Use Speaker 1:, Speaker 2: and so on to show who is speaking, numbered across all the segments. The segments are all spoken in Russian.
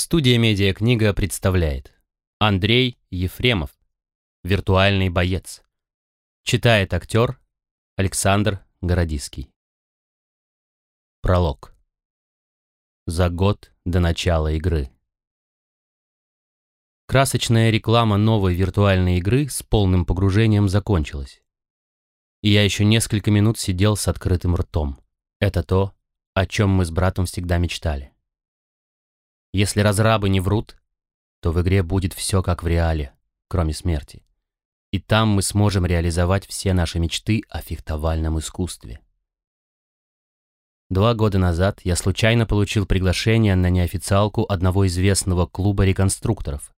Speaker 1: Студия «Медиакнига» представляет Андрей Ефремов Виртуальный боец Читает актер Александр Городиский Пролог За год до начала игры Красочная реклама новой виртуальной игры с полным погружением закончилась. И я еще несколько минут сидел с открытым ртом. Это то, о чем мы с братом всегда мечтали. Если разрабы не врут, то в игре будет все как в реале, кроме смерти. И там мы сможем реализовать все наши мечты о фехтовальном искусстве. Два года назад я случайно получил приглашение на неофициалку одного известного клуба реконструкторов.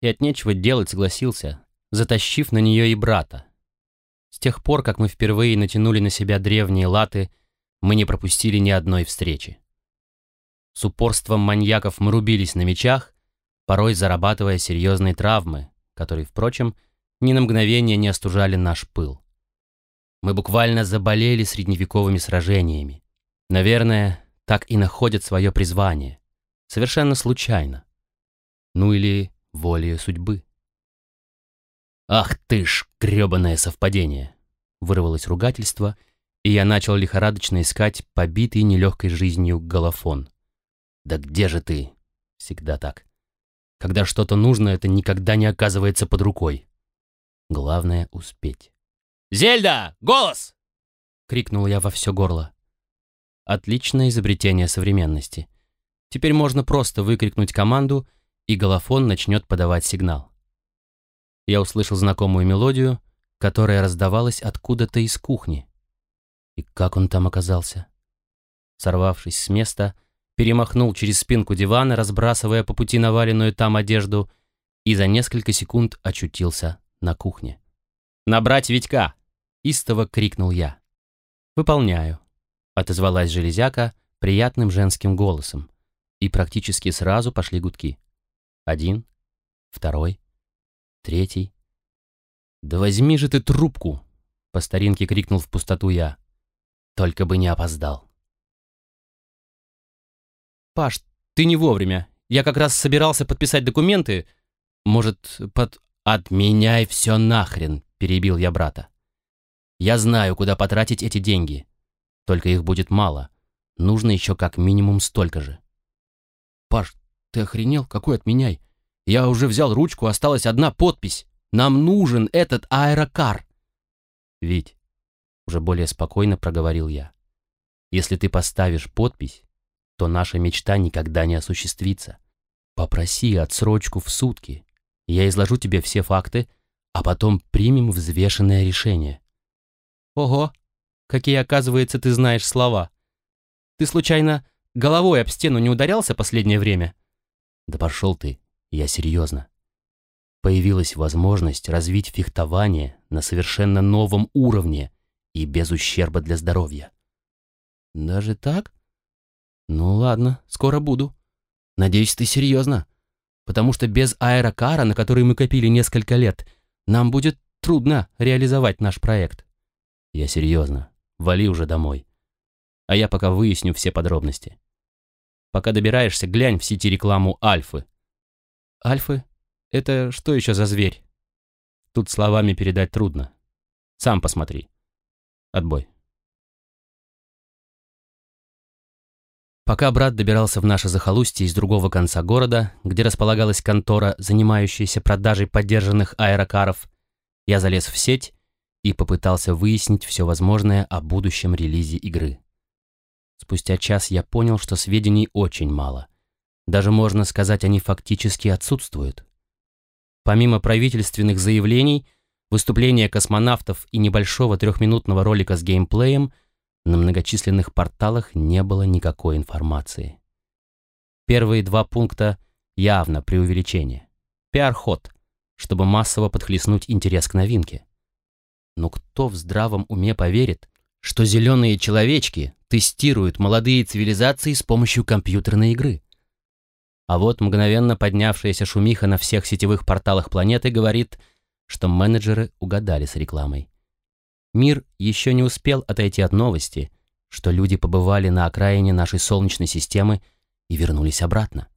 Speaker 1: И от нечего делать согласился, затащив на нее и брата. С тех пор, как мы впервые натянули на себя древние латы, мы не пропустили ни одной встречи. С упорством маньяков мы рубились на мечах, порой зарабатывая серьезные травмы, которые, впрочем, ни на мгновение не остужали наш пыл. Мы буквально заболели средневековыми сражениями. Наверное, так и находят свое призвание. Совершенно случайно. Ну или волей судьбы. «Ах ты ж, грёбаное совпадение!» Вырвалось ругательство, и я начал лихорадочно искать побитый нелегкой жизнью голофон. «Да где же ты?» Всегда так. Когда что-то нужно, это никогда не оказывается под рукой. Главное — успеть. «Зельда! Голос!» — крикнул я во все горло. Отличное изобретение современности. Теперь можно просто выкрикнуть команду, и голофон начнет подавать сигнал. Я услышал знакомую мелодию, которая раздавалась откуда-то из кухни. И как он там оказался? Сорвавшись с места, перемахнул через спинку дивана, разбрасывая по пути наваленную там одежду, и за несколько секунд очутился на кухне. «Набрать Витька!» — истово крикнул я. «Выполняю», — отозвалась железяка приятным женским голосом, и практически сразу пошли гудки. Один, второй, третий. «Да возьми же ты трубку!» — по старинке крикнул в пустоту я. «Только бы не опоздал». «Паш, ты не вовремя. Я как раз собирался подписать документы. Может, под...» «Отменяй все нахрен», — перебил я брата. «Я знаю, куда потратить эти деньги. Только их будет мало. Нужно еще как минимум столько же». «Паш, ты охренел? Какой отменяй? Я уже взял ручку, осталась одна подпись. Нам нужен этот аэрокар». «Вить», — уже более спокойно проговорил я, «если ты поставишь подпись, то наша мечта никогда не осуществится. Попроси отсрочку в сутки. Я изложу тебе все факты, а потом примем взвешенное решение. Ого, какие, оказывается, ты знаешь слова. Ты, случайно, головой об стену не ударялся последнее время? Да пошел ты, я серьезно. Появилась возможность развить фехтование на совершенно новом уровне и без ущерба для здоровья. Даже так? «Ну ладно, скоро буду. Надеюсь, ты серьезно. Потому что без аэрокара, на который мы копили несколько лет, нам будет трудно реализовать наш проект». «Я серьезно. Вали уже домой. А я пока выясню все подробности. Пока добираешься, глянь в сети рекламу Альфы». «Альфы? Это что еще за зверь?» Тут словами передать трудно. Сам посмотри. Отбой. Пока брат добирался в наше захолустье из другого конца города, где располагалась контора, занимающаяся продажей поддержанных аэрокаров, я залез в сеть и попытался выяснить все возможное о будущем релизе игры. Спустя час я понял, что сведений очень мало. Даже можно сказать, они фактически отсутствуют. Помимо правительственных заявлений, выступления космонавтов и небольшого трехминутного ролика с геймплеем – на многочисленных порталах не было никакой информации. Первые два пункта явно преувеличение. Пиар-ход, чтобы массово подхлестнуть интерес к новинке. Но кто в здравом уме поверит, что зеленые человечки тестируют молодые цивилизации с помощью компьютерной игры? А вот мгновенно поднявшаяся шумиха на всех сетевых порталах планеты говорит, что менеджеры угадали с рекламой. Мир еще не успел отойти от новости, что люди побывали на окраине нашей Солнечной системы и вернулись обратно.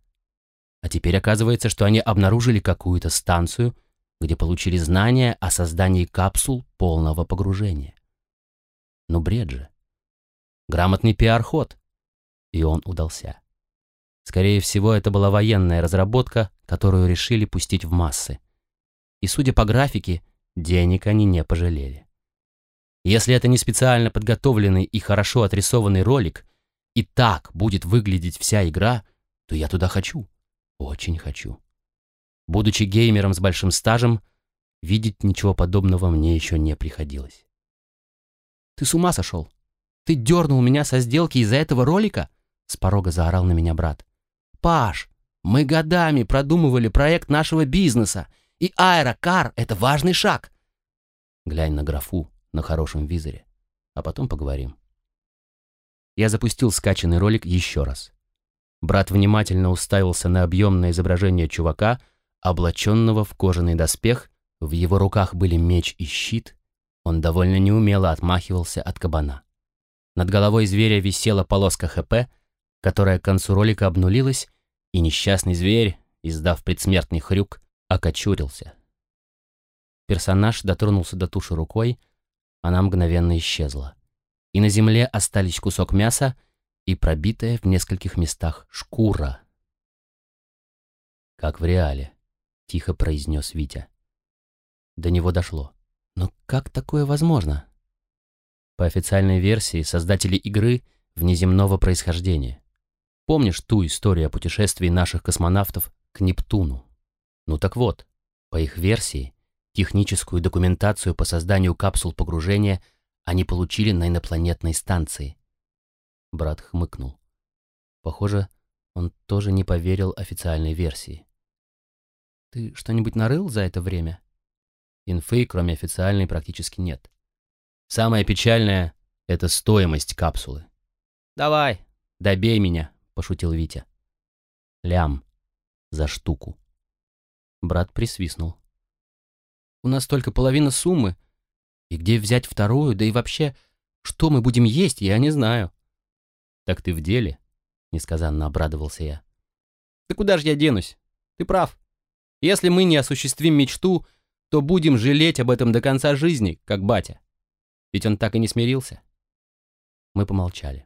Speaker 1: А теперь оказывается, что они обнаружили какую-то станцию, где получили знания о создании капсул полного погружения. Ну, бред же. Грамотный пиар-ход. И он удался. Скорее всего, это была военная разработка, которую решили пустить в массы. И, судя по графике, денег они не пожалели. Если это не специально подготовленный и хорошо отрисованный ролик, и так будет выглядеть вся игра, то я туда хочу. Очень хочу. Будучи геймером с большим стажем, видеть ничего подобного мне еще не приходилось. «Ты с ума сошел? Ты дернул меня со сделки из-за этого ролика?» С порога заорал на меня брат. «Паш, мы годами продумывали проект нашего бизнеса, и аэрокар — это важный шаг». Глянь на графу на хорошем визоре, а потом поговорим. Я запустил скачанный ролик еще раз. Брат внимательно уставился на объемное изображение чувака, облаченного в кожаный доспех, в его руках были меч и щит, он довольно неумело отмахивался от кабана. Над головой зверя висела полоска ХП, которая к концу ролика обнулилась, и несчастный зверь, издав предсмертный хрюк, окочурился. Персонаж дотронулся до туши рукой, она мгновенно исчезла. И на земле остались кусок мяса и пробитая в нескольких местах шкура. «Как в реале», — тихо произнес Витя. До него дошло. «Но как такое возможно?» По официальной версии, создатели игры внеземного происхождения. Помнишь ту историю о путешествии наших космонавтов к Нептуну? Ну так вот, по их версии, Техническую документацию по созданию капсул погружения они получили на инопланетной станции. Брат хмыкнул. Похоже, он тоже не поверил официальной версии. «Ты что-нибудь нарыл за это время?» Инфы, кроме официальной, практически нет. Самое печальное — это стоимость капсулы. «Давай, добей меня», — пошутил Витя. «Лям. За штуку». Брат присвистнул. У нас только половина суммы. И где взять вторую, да и вообще, что мы будем есть, я не знаю. Так ты в деле? Несказанно обрадовался я. Да куда же я денусь? Ты прав. Если мы не осуществим мечту, то будем жалеть об этом до конца жизни, как батя. Ведь он так и не смирился. Мы помолчали.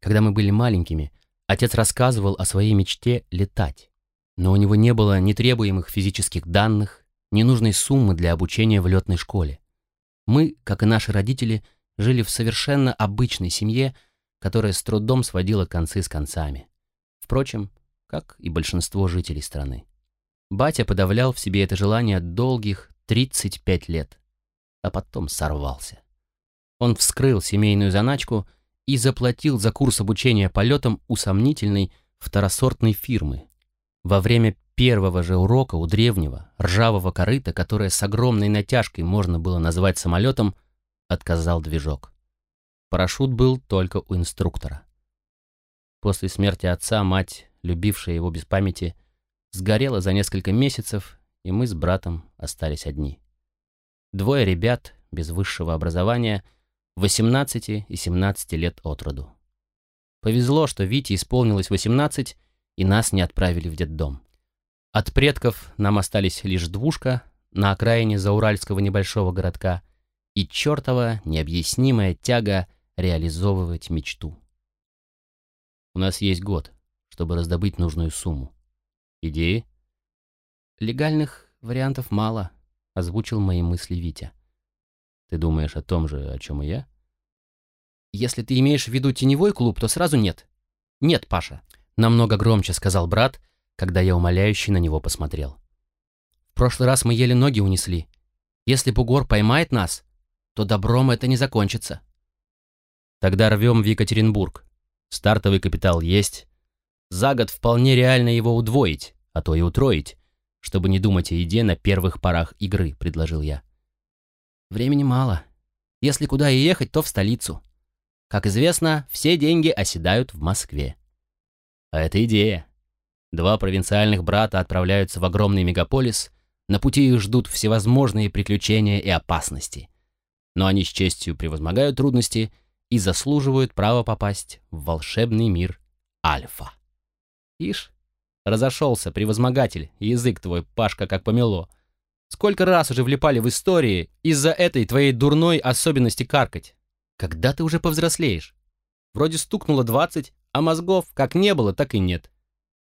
Speaker 1: Когда мы были маленькими, отец рассказывал о своей мечте летать но у него не было ни требуемых физических данных, ни нужной суммы для обучения в летной школе. Мы, как и наши родители, жили в совершенно обычной семье, которая с трудом сводила концы с концами. Впрочем, как и большинство жителей страны. Батя подавлял в себе это желание долгих 35 лет, а потом сорвался. Он вскрыл семейную заначку и заплатил за курс обучения полетам у сомнительной второсортной фирмы, во время первого же урока у древнего, ржавого корыта, которое с огромной натяжкой можно было назвать самолетом, отказал движок. Парашют был только у инструктора. После смерти отца мать, любившая его без памяти, сгорела за несколько месяцев, и мы с братом остались одни. Двое ребят без высшего образования, 18 и 17 лет от роду. Повезло, что Вите исполнилось 18, и нас не отправили в детдом. От предков нам остались лишь двушка на окраине зауральского небольшого городка и чертова необъяснимая тяга реализовывать мечту. У нас есть год, чтобы раздобыть нужную сумму. Идеи? Легальных вариантов мало, озвучил мои мысли Витя. Ты думаешь о том же, о чем и я? Если ты имеешь в виду теневой клуб, то сразу нет. Нет, Паша. Намного громче сказал брат, когда я умоляюще на него посмотрел. В прошлый раз мы еле ноги унесли. Если бугор поймает нас, то добром это не закончится. Тогда рвем в Екатеринбург. Стартовый капитал есть. За год вполне реально его удвоить, а то и утроить, чтобы не думать о еде на первых порах игры, предложил я. Времени мало. Если куда и ехать, то в столицу. Как известно, все деньги оседают в Москве. А это идея. Два провинциальных брата отправляются в огромный мегаполис, на пути их ждут всевозможные приключения и опасности. Но они с честью превозмогают трудности и заслуживают права попасть в волшебный мир Альфа. Ишь, разошелся, превозмогатель, язык твой, Пашка, как помело. Сколько раз уже влипали в истории из-за этой твоей дурной особенности каркать. Когда ты уже повзрослеешь? Вроде стукнуло двадцать, а мозгов как не было, так и нет.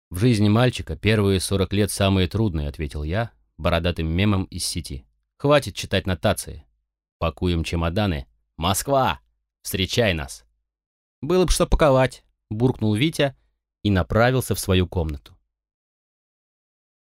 Speaker 1: В жизни мальчика первые сорок лет самые трудные, ответил я, бородатым мемом из сети. Хватит читать нотации. Пакуем чемоданы. Москва! Встречай нас! Было бы что паковать, буркнул Витя и направился в свою комнату.